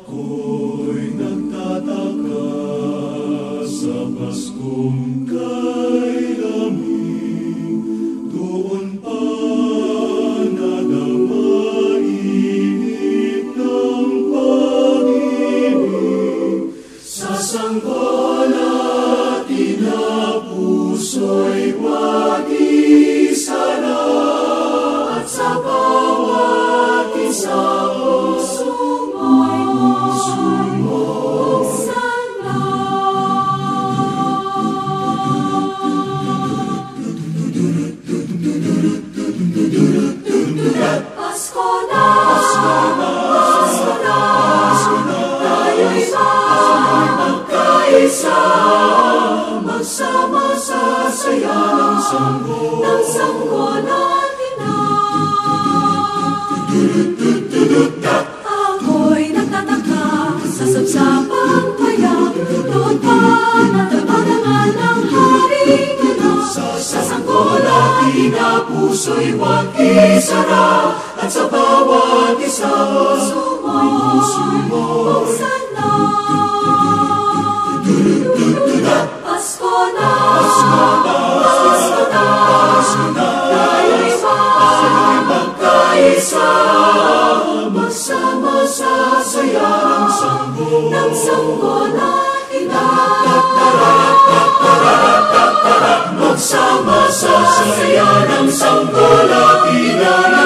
Ako'y nagtataka sa Paskong kailaming doon pa nadamainit ng pag-ibig. Sa sangkot na puso'y Ako'y nagtataka sa sabsabang natin na puso'y huwag isara, at sa bawat isa, puso mo'y puso mo. Buksan na. Pasko na, Pasko na, Pasko na, Pasko na, magkaisa, magsama sa saya ng sanggo, ng sanggo na. Magsama sa saya ng sanggo natin na.